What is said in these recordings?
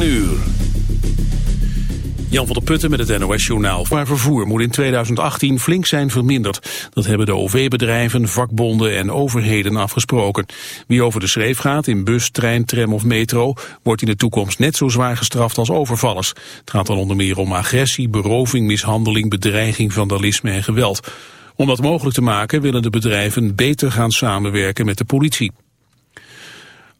9 uur. Jan van der Putten met het NOS-journaal. Maar vervoer moet in 2018 flink zijn verminderd. Dat hebben de OV-bedrijven, vakbonden en overheden afgesproken. Wie over de schreef gaat in bus, trein, tram of metro... wordt in de toekomst net zo zwaar gestraft als overvallers. Het gaat dan onder meer om agressie, beroving, mishandeling... bedreiging, vandalisme en geweld. Om dat mogelijk te maken willen de bedrijven beter gaan samenwerken met de politie.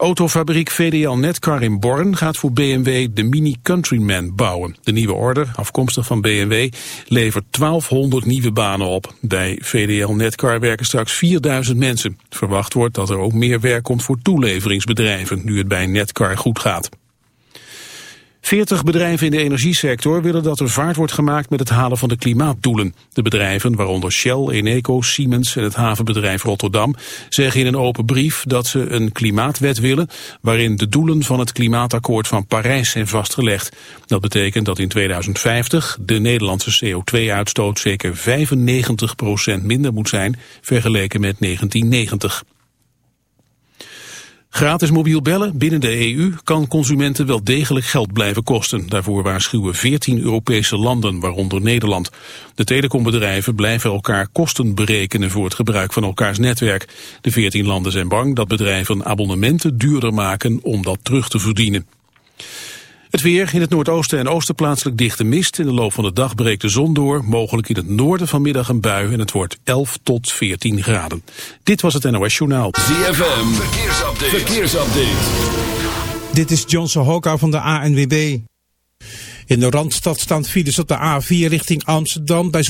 Autofabriek VDL Netcar in Born gaat voor BMW de Mini Countryman bouwen. De nieuwe order, afkomstig van BMW, levert 1200 nieuwe banen op. Bij VDL Netcar werken straks 4000 mensen. Verwacht wordt dat er ook meer werk komt voor toeleveringsbedrijven, nu het bij Netcar goed gaat. 40 bedrijven in de energiesector willen dat er vaart wordt gemaakt met het halen van de klimaatdoelen. De bedrijven, waaronder Shell, Eneco, Siemens en het havenbedrijf Rotterdam, zeggen in een open brief dat ze een klimaatwet willen waarin de doelen van het klimaatakkoord van Parijs zijn vastgelegd. Dat betekent dat in 2050 de Nederlandse CO2-uitstoot zeker 95% minder moet zijn vergeleken met 1990. Gratis mobiel bellen binnen de EU kan consumenten wel degelijk geld blijven kosten. Daarvoor waarschuwen 14 Europese landen, waaronder Nederland. De telecombedrijven blijven elkaar kosten berekenen voor het gebruik van elkaars netwerk. De 14 landen zijn bang dat bedrijven abonnementen duurder maken om dat terug te verdienen. Het weer in het noordoosten en oosten plaatselijk dichte mist. In de loop van de dag breekt de zon door. Mogelijk in het noorden vanmiddag een bui en het wordt 11 tot 14 graden. Dit was het NOS Journaal. ZFM, verkeersupdate. verkeersupdate. Dit is Johnson Hoka van de ANWB. In de Randstad staan files op de A4 richting Amsterdam bij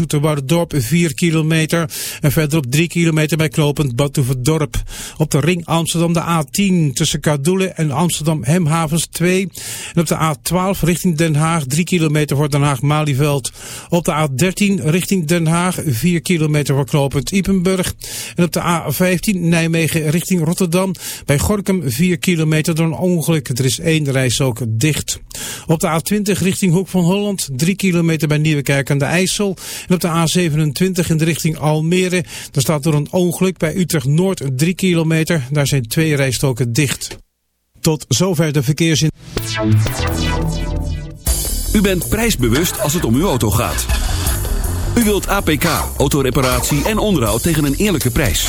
Dorp 4 kilometer en verderop 3 kilometer bij knooppunt Dorp. Op de ring Amsterdam de A10 tussen Kadoelen en Amsterdam Hemhavens 2 en op de A12 richting Den Haag 3 kilometer voor Den Haag Malieveld. Op de A13 richting Den Haag 4 kilometer voor knooppunt Ipenburg en op de A15 Nijmegen richting Rotterdam bij Gorkum 4 kilometer door een ongeluk. Er is één reis ook dicht. Op de A20 richting Hoek van Holland, 3 kilometer bij Nieuwekerk aan de IJssel. En op de A27 in de richting Almere, daar staat door een ongeluk bij Utrecht Noord 3 kilometer. Daar zijn twee rijstoken dicht. Tot zover de verkeersin. U bent prijsbewust als het om uw auto gaat. U wilt APK, autoreparatie en onderhoud tegen een eerlijke prijs.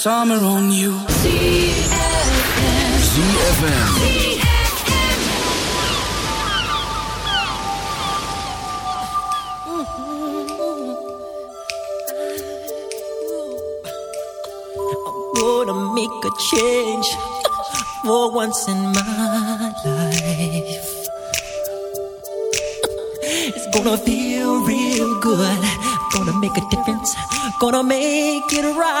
summer on you. Gonna make it right.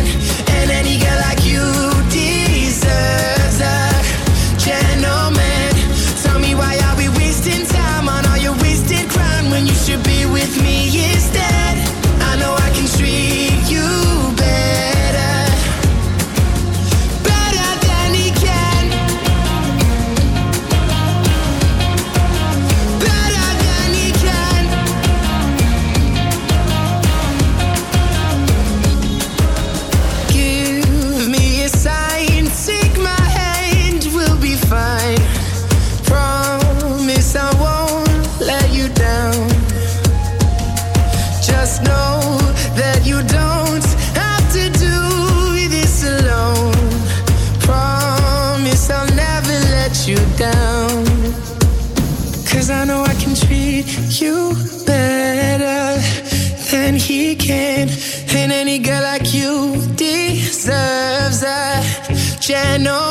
channel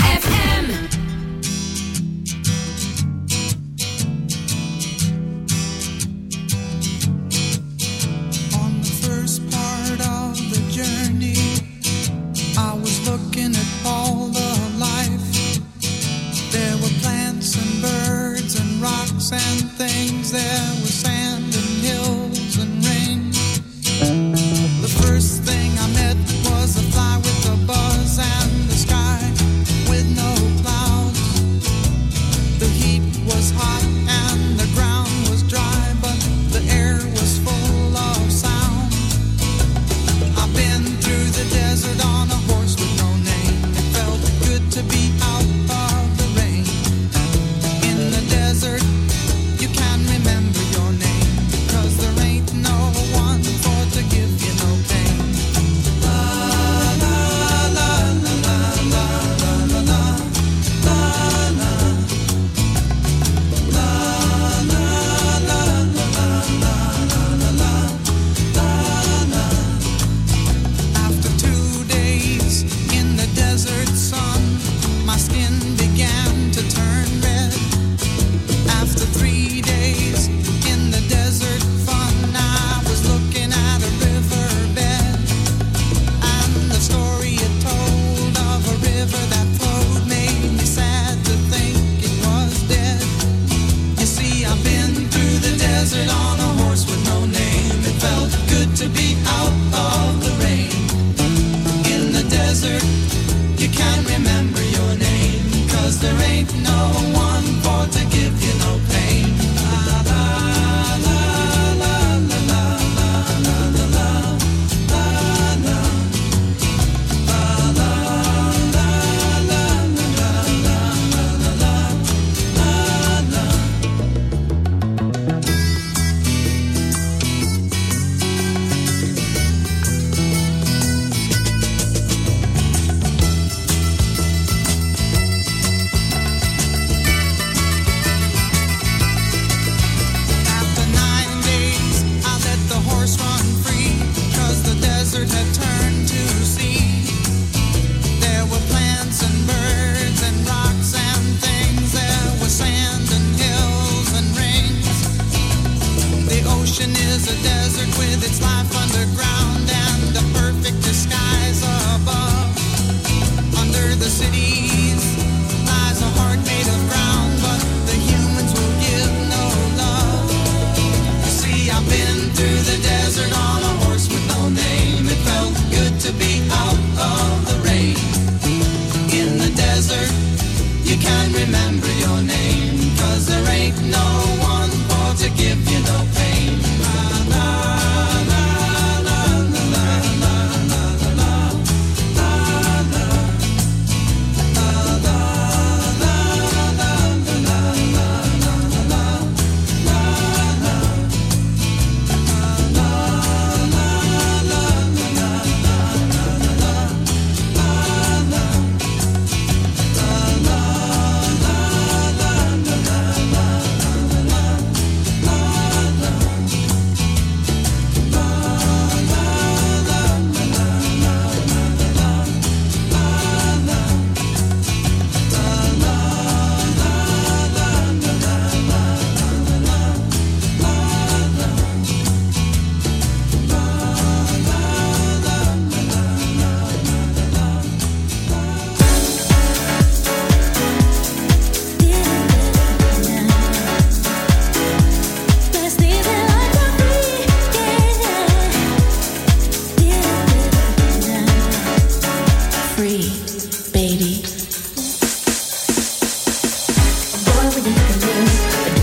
you can do.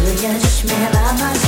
But you just me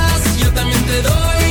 that I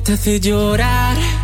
te hace llorar.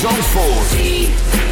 Zandvoort.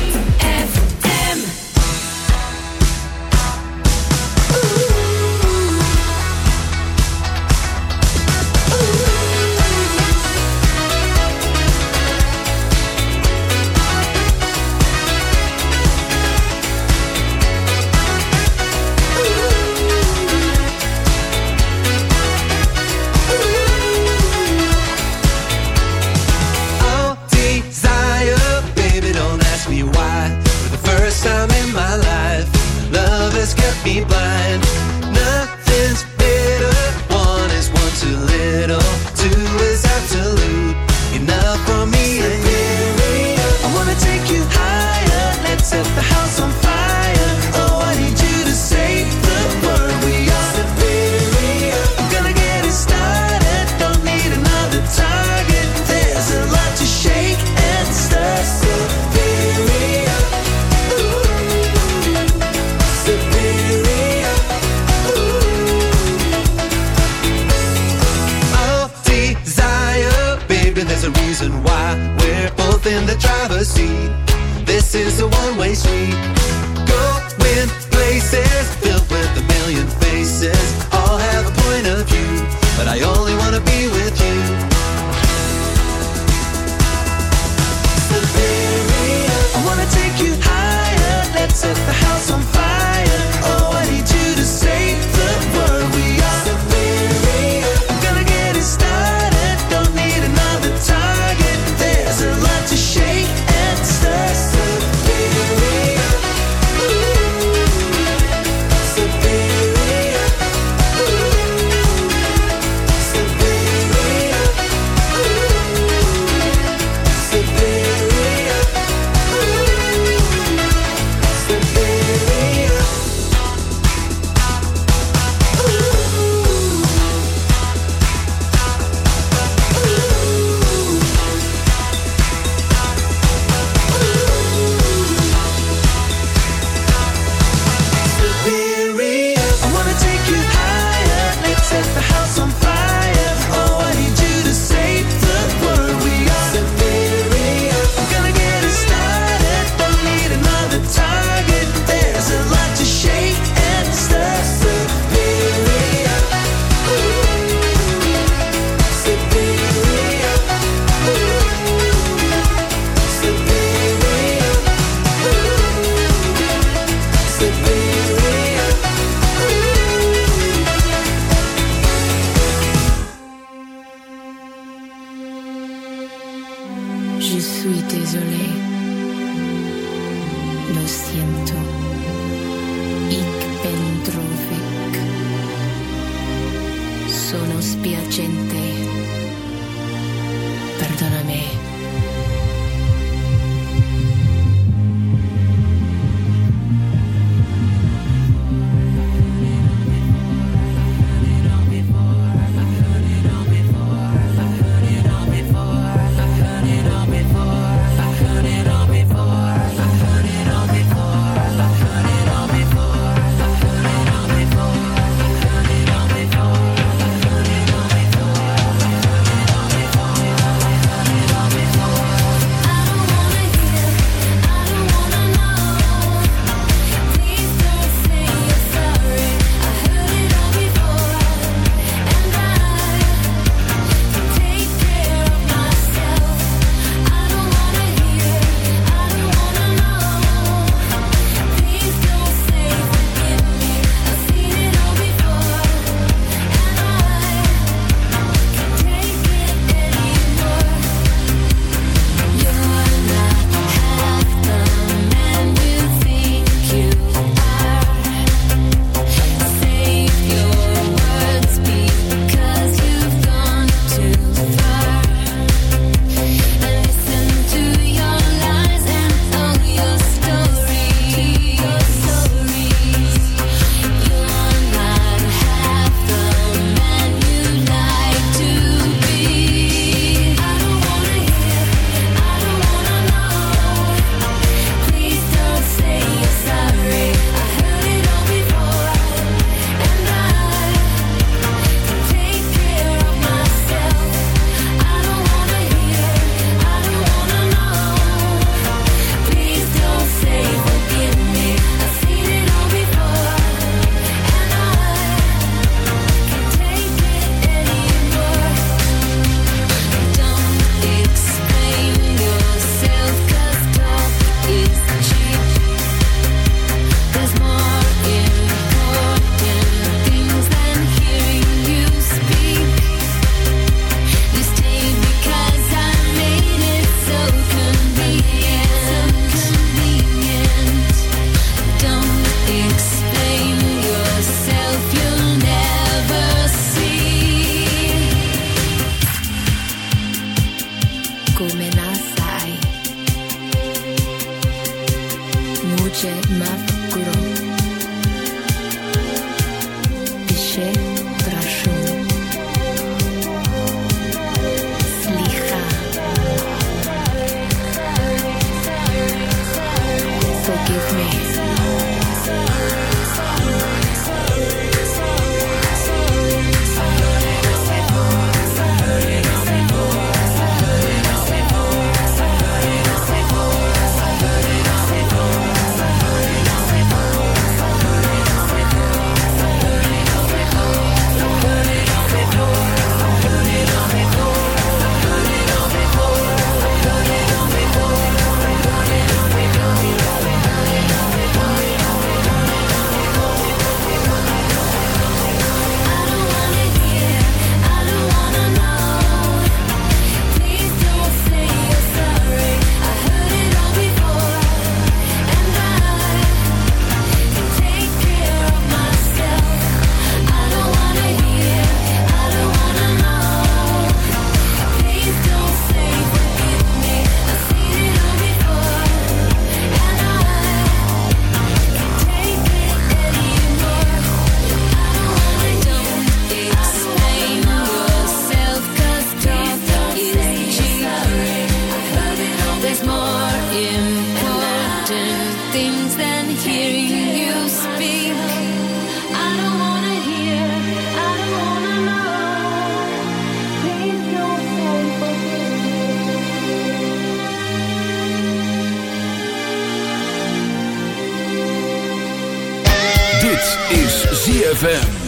ZFM.